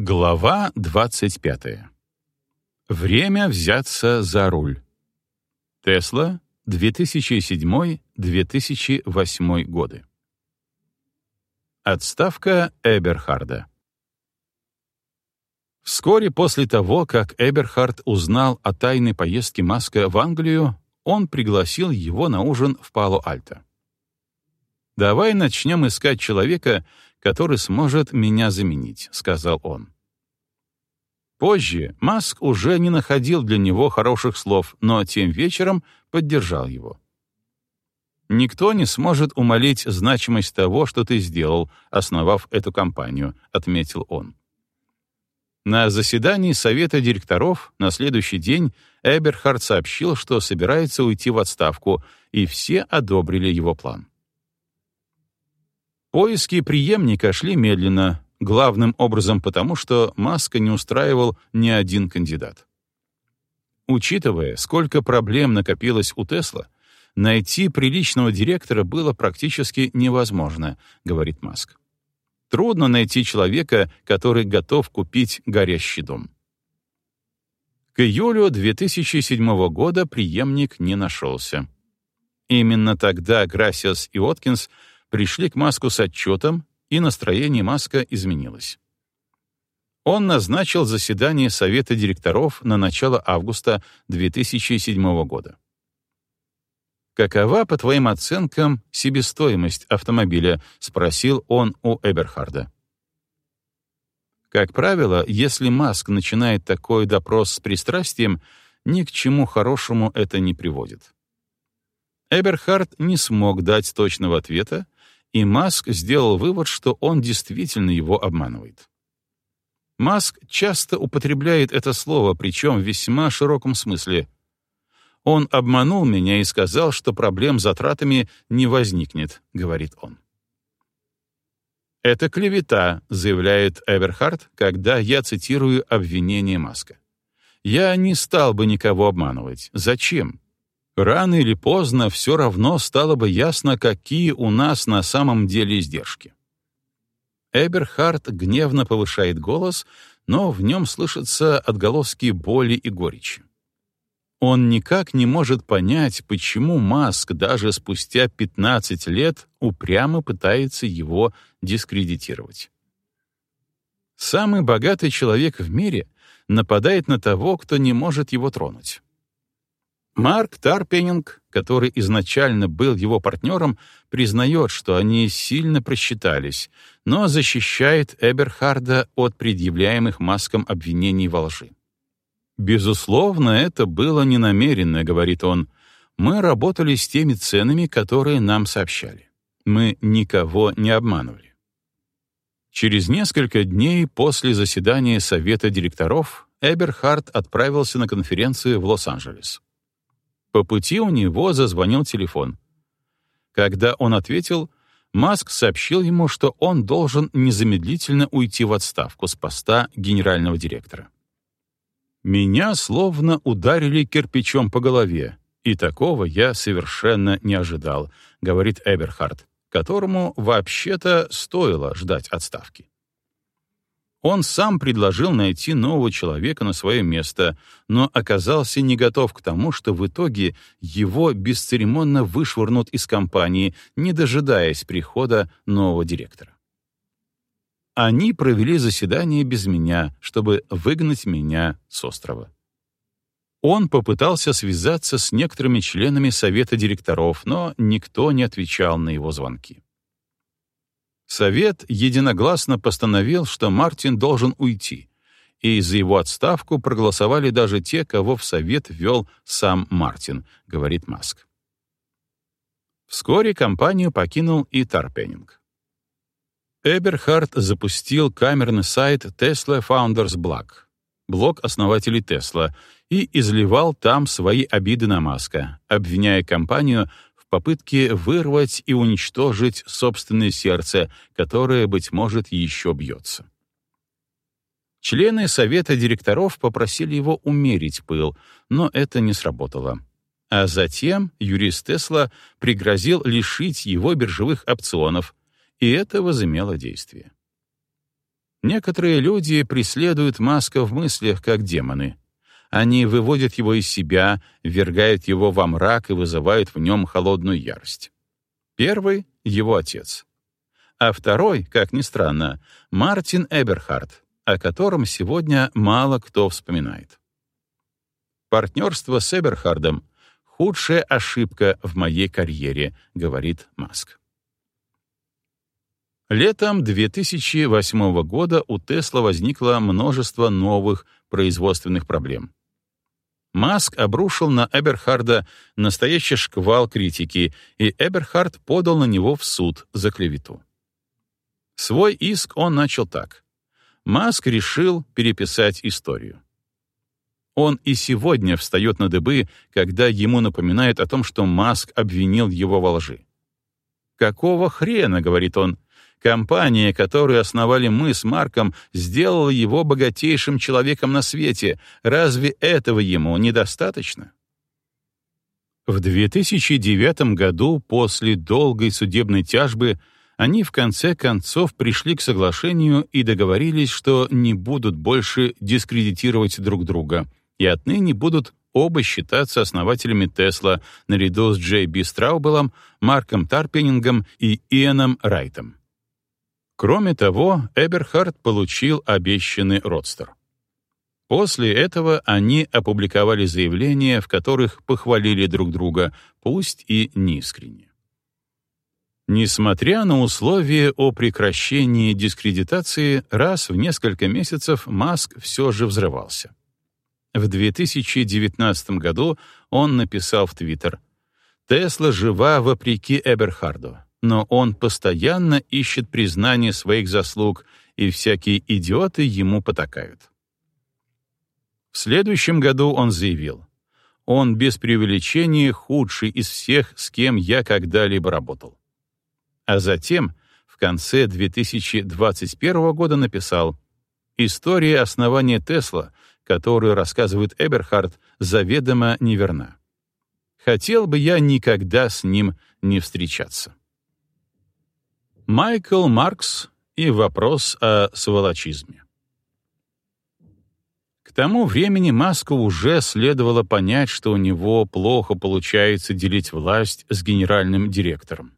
Глава 25. Время взяться за руль. Тесла, 2007-2008 годы. Отставка Эберхарда. Вскоре после того, как Эберхард узнал о тайной поездке Маска в Англию, он пригласил его на ужин в Пало-Альто. «Давай начнем искать человека, который сможет меня заменить», — сказал он. Позже Маск уже не находил для него хороших слов, но тем вечером поддержал его. «Никто не сможет умолить значимость того, что ты сделал, основав эту компанию», — отметил он. На заседании Совета директоров на следующий день Эберхард сообщил, что собирается уйти в отставку, и все одобрили его план. Поиски преемника шли медленно, главным образом потому, что Маска не устраивал ни один кандидат. Учитывая, сколько проблем накопилось у Тесла, найти приличного директора было практически невозможно, говорит Маск. Трудно найти человека, который готов купить горящий дом. К июлю 2007 года преемник не нашелся. Именно тогда Грасиас и Откинс пришли к Маску с отчетом, и настроение Маска изменилось. Он назначил заседание Совета директоров на начало августа 2007 года. «Какова, по твоим оценкам, себестоимость автомобиля?» — спросил он у Эберхарда. Как правило, если Маск начинает такой допрос с пристрастием, ни к чему хорошему это не приводит. Эберхард не смог дать точного ответа, и Маск сделал вывод, что он действительно его обманывает. Маск часто употребляет это слово, причем в весьма широком смысле. «Он обманул меня и сказал, что проблем с затратами не возникнет», — говорит он. «Это клевета», — заявляет Эверхард, когда я цитирую обвинение Маска. «Я не стал бы никого обманывать. Зачем? Рано или поздно все равно стало бы ясно, какие у нас на самом деле издержки. Эберхард гневно повышает голос, но в нем слышатся отголоски боли и горечи. Он никак не может понять, почему Маск даже спустя 15 лет упрямо пытается его дискредитировать. Самый богатый человек в мире нападает на того, кто не может его тронуть. Марк Тарпенинг, который изначально был его партнером, признает, что они сильно просчитались, но защищает Эберхарда от предъявляемых маскам обвинений во лжи. «Безусловно, это было ненамеренно», — говорит он. «Мы работали с теми ценами, которые нам сообщали. Мы никого не обманывали». Через несколько дней после заседания Совета директоров Эберхард отправился на конференцию в Лос-Анджелес. По пути у него зазвонил телефон. Когда он ответил, Маск сообщил ему, что он должен незамедлительно уйти в отставку с поста генерального директора. «Меня словно ударили кирпичом по голове, и такого я совершенно не ожидал», — говорит Эберхард, которому вообще-то стоило ждать отставки. Он сам предложил найти нового человека на свое место, но оказался не готов к тому, что в итоге его бесцеремонно вышвырнут из компании, не дожидаясь прихода нового директора. Они провели заседание без меня, чтобы выгнать меня с острова. Он попытался связаться с некоторыми членами совета директоров, но никто не отвечал на его звонки. Совет единогласно постановил, что Мартин должен уйти, и за его отставку проголосовали даже те, кого в Совет ввел сам Мартин, говорит Маск. Вскоре компанию покинул и Тарпенинг. Эберхард запустил камерный сайт Tesla Founders Blog, блог основателей Tesla, и изливал там свои обиды на Маска, обвиняя компанию попытке вырвать и уничтожить собственное сердце, которое, быть может, еще бьется. Члены совета директоров попросили его умерить пыл, но это не сработало. А затем юрист Тесла пригрозил лишить его биржевых опционов, и это возымело действие. Некоторые люди преследуют Маска в мыслях, как демоны. Они выводят его из себя, ввергают его во мрак и вызывают в нем холодную ярость. Первый — его отец. А второй, как ни странно, Мартин Эберхард, о котором сегодня мало кто вспоминает. Партнерство с Эберхардом — худшая ошибка в моей карьере, говорит Маск. Летом 2008 года у Тесла возникло множество новых производственных проблем. Маск обрушил на Эберхарда настоящий шквал критики, и Эберхард подал на него в суд за клевету. Свой иск он начал так. Маск решил переписать историю. Он и сегодня встает на дыбы, когда ему напоминают о том, что Маск обвинил его во лжи. «Какого хрена?» — говорит он. «Компания, которую основали мы с Марком, сделала его богатейшим человеком на свете. Разве этого ему недостаточно?» В 2009 году, после долгой судебной тяжбы, они в конце концов пришли к соглашению и договорились, что не будут больше дискредитировать друг друга — и отныне будут оба считаться основателями Тесла наряду с Джей Би Страубелом, Марком Тарпенингом и Иэном Райтом. Кроме того, Эберхард получил обещанный родстер. После этого они опубликовали заявления, в которых похвалили друг друга, пусть и неискренне. Несмотря на условия о прекращении дискредитации, раз в несколько месяцев Маск все же взрывался. В 2019 году он написал в Твиттер «Тесла жива вопреки Эберхарду, но он постоянно ищет признание своих заслуг, и всякие идиоты ему потакают». В следующем году он заявил «Он без преувеличения худший из всех, с кем я когда-либо работал». А затем, в конце 2021 года написал «История основания Тесла — которую рассказывает Эберхард, заведомо неверна. Хотел бы я никогда с ним не встречаться. Майкл Маркс и вопрос о сволочизме. К тому времени Маску уже следовало понять, что у него плохо получается делить власть с генеральным директором.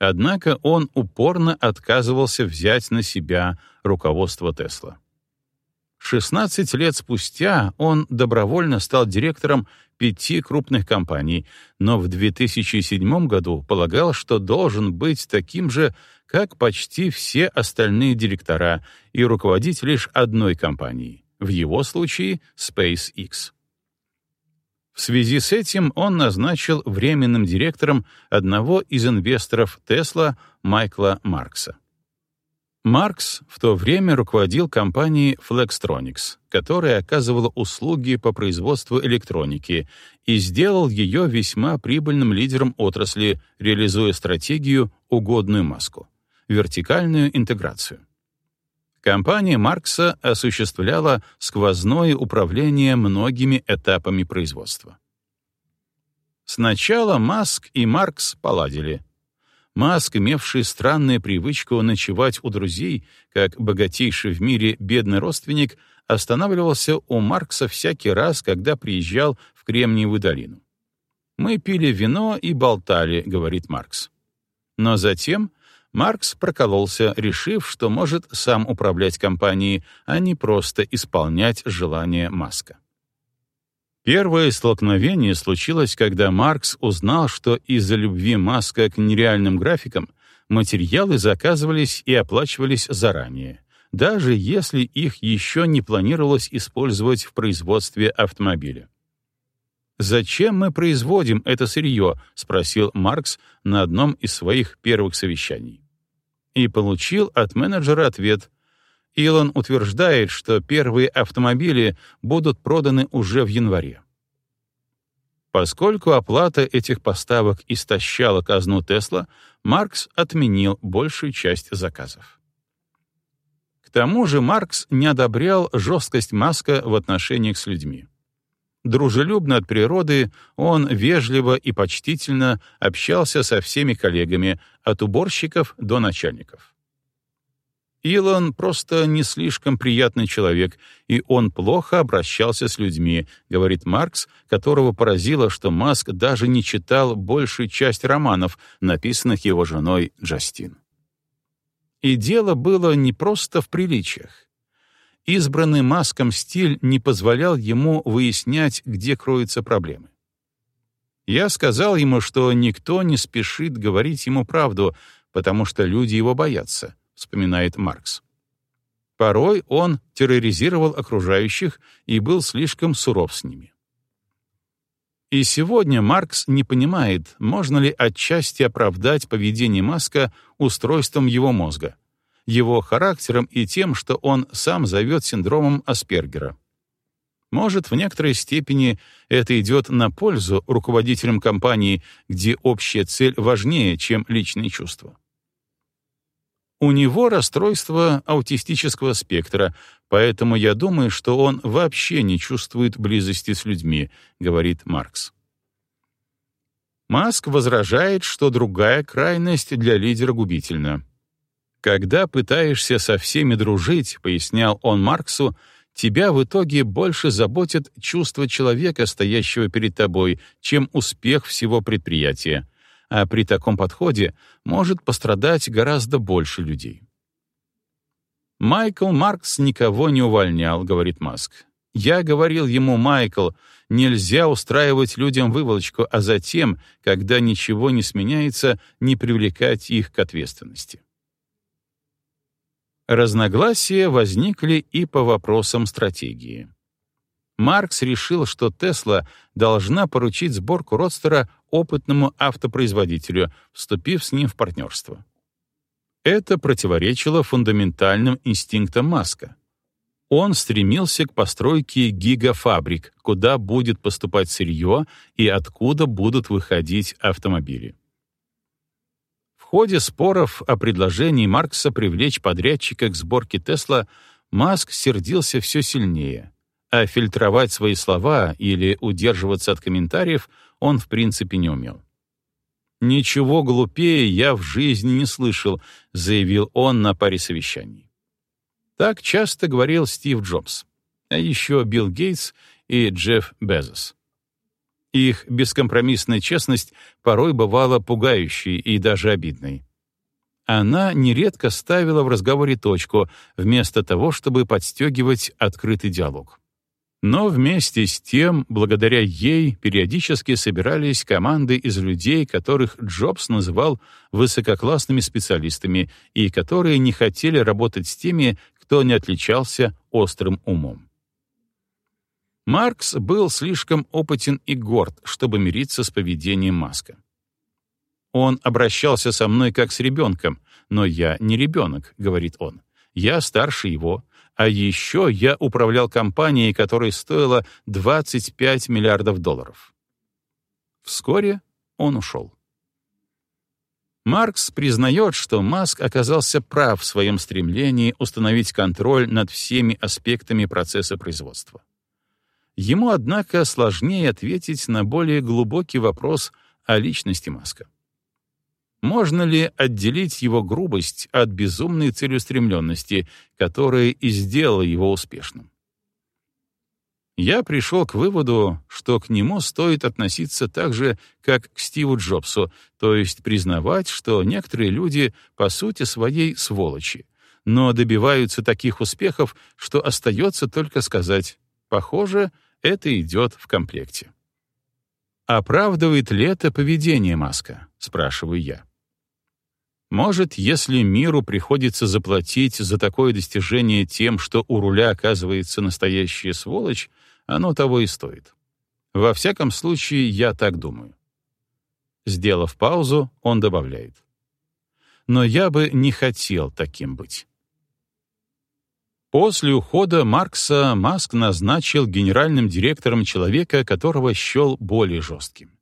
Однако он упорно отказывался взять на себя руководство Тесла. 16 лет спустя он добровольно стал директором пяти крупных компаний, но в 2007 году полагал, что должен быть таким же, как почти все остальные директора, и руководить лишь одной компанией, в его случае SpaceX. В связи с этим он назначил временным директором одного из инвесторов Tesla Майкла Маркса. Маркс в то время руководил компанией Flextronics, которая оказывала услуги по производству электроники, и сделал ее весьма прибыльным лидером отрасли, реализуя стратегию «угодную маску» — вертикальную интеграцию. Компания Маркса осуществляла сквозное управление многими этапами производства. Сначала Маск и Маркс поладили — Маск, имевший странную привычку ночевать у друзей, как богатейший в мире бедный родственник, останавливался у Маркса всякий раз, когда приезжал в Кремниевую долину. «Мы пили вино и болтали», — говорит Маркс. Но затем Маркс прокололся, решив, что может сам управлять компанией, а не просто исполнять желания Маска. Первое столкновение случилось, когда Маркс узнал, что из-за любви Маска к нереальным графикам материалы заказывались и оплачивались заранее, даже если их еще не планировалось использовать в производстве автомобиля. «Зачем мы производим это сырье?» — спросил Маркс на одном из своих первых совещаний. И получил от менеджера ответ. Илон утверждает, что первые автомобили будут проданы уже в январе. Поскольку оплата этих поставок истощала казну Тесла, Маркс отменил большую часть заказов. К тому же Маркс не одобрял жесткость Маска в отношениях с людьми. Дружелюбно от природы, он вежливо и почтительно общался со всеми коллегами, от уборщиков до начальников. Илон просто не слишком приятный человек, и он плохо обращался с людьми, говорит Маркс, которого поразило, что Маск даже не читал большую часть романов, написанных его женой Джастин. И дело было не просто в приличиях. Избранный Маском стиль не позволял ему выяснять, где кроются проблемы. Я сказал ему, что никто не спешит говорить ему правду, потому что люди его боятся вспоминает Маркс. Порой он терроризировал окружающих и был слишком суров с ними. И сегодня Маркс не понимает, можно ли отчасти оправдать поведение Маска устройством его мозга, его характером и тем, что он сам зовет синдромом Аспергера. Может, в некоторой степени это идет на пользу руководителям компании, где общая цель важнее, чем личные чувства. У него расстройство аутистического спектра, поэтому я думаю, что он вообще не чувствует близости с людьми, говорит Маркс. Маск возражает, что другая крайность для лидера губительна. Когда пытаешься со всеми дружить, пояснял он Марксу, тебя в итоге больше заботит чувство человека, стоящего перед тобой, чем успех всего предприятия а при таком подходе может пострадать гораздо больше людей. «Майкл Маркс никого не увольнял», — говорит Маск. «Я говорил ему, Майкл, нельзя устраивать людям выволочку, а затем, когда ничего не сменяется, не привлекать их к ответственности». Разногласия возникли и по вопросам стратегии. Маркс решил, что Тесла должна поручить сборку родстера опытному автопроизводителю, вступив с ним в партнерство. Это противоречило фундаментальным инстинктам Маска. Он стремился к постройке гигафабрик, куда будет поступать сырье и откуда будут выходить автомобили. В ходе споров о предложении Маркса привлечь подрядчика к сборке Тесла Маск сердился все сильнее, а фильтровать свои слова или удерживаться от комментариев он в принципе не умел. «Ничего глупее я в жизни не слышал», — заявил он на паре совещаний. Так часто говорил Стив Джобс, а еще Билл Гейтс и Джефф Безос. Их бескомпромиссная честность порой бывала пугающей и даже обидной. Она нередко ставила в разговоре точку, вместо того, чтобы подстегивать открытый диалог. Но вместе с тем, благодаря ей, периодически собирались команды из людей, которых Джобс называл высококлассными специалистами и которые не хотели работать с теми, кто не отличался острым умом. Маркс был слишком опытен и горд, чтобы мириться с поведением Маска. «Он обращался со мной как с ребенком, но я не ребенок», — говорит он. «Я старше его, а еще я управлял компанией, которая стоила 25 миллиардов долларов. Вскоре он ушел. Маркс признает, что Маск оказался прав в своем стремлении установить контроль над всеми аспектами процесса производства. Ему, однако, сложнее ответить на более глубокий вопрос о личности Маска. Можно ли отделить его грубость от безумной целеустремленности, которая и сделала его успешным? Я пришел к выводу, что к нему стоит относиться так же, как к Стиву Джобсу, то есть признавать, что некоторые люди по сути своей сволочи, но добиваются таких успехов, что остается только сказать «похоже, это идет в комплекте». Оправдывает ли это поведение Маска? Спрашиваю я. Может, если миру приходится заплатить за такое достижение тем, что у руля оказывается настоящая сволочь, оно того и стоит. Во всяком случае, я так думаю. Сделав паузу, он добавляет. Но я бы не хотел таким быть. После ухода Маркса Маск назначил генеральным директором человека, которого счел более жестким.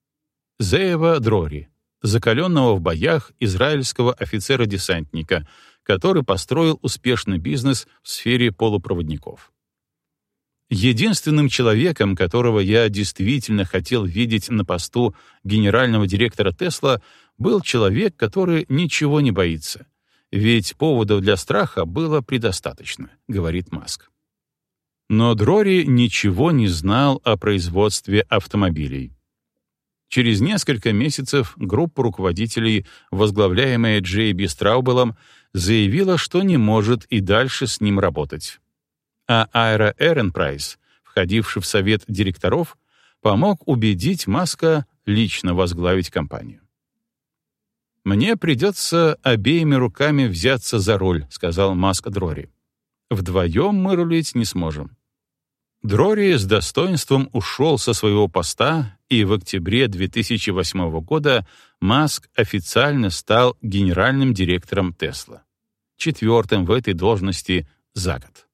Зеева Дрори, закаленного в боях израильского офицера-десантника, который построил успешный бизнес в сфере полупроводников. Единственным человеком, которого я действительно хотел видеть на посту генерального директора Тесла, был человек, который ничего не боится, ведь поводов для страха было предостаточно, говорит Маск. Но Дрори ничего не знал о производстве автомобилей. Через несколько месяцев группа руководителей, возглавляемая Джей Би Страубелом, заявила, что не может и дальше с ним работать. А Айра Эренпрайс, входивший в совет директоров, помог убедить Маска лично возглавить компанию. «Мне придется обеими руками взяться за руль», — сказал Маск Дрори. «Вдвоем мы рулить не сможем». Дрори с достоинством ушел со своего поста, и в октябре 2008 года Маск официально стал генеральным директором Тесла, четвертым в этой должности за год.